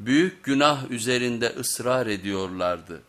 büyük günah üzerinde ısrar ediyorlardı.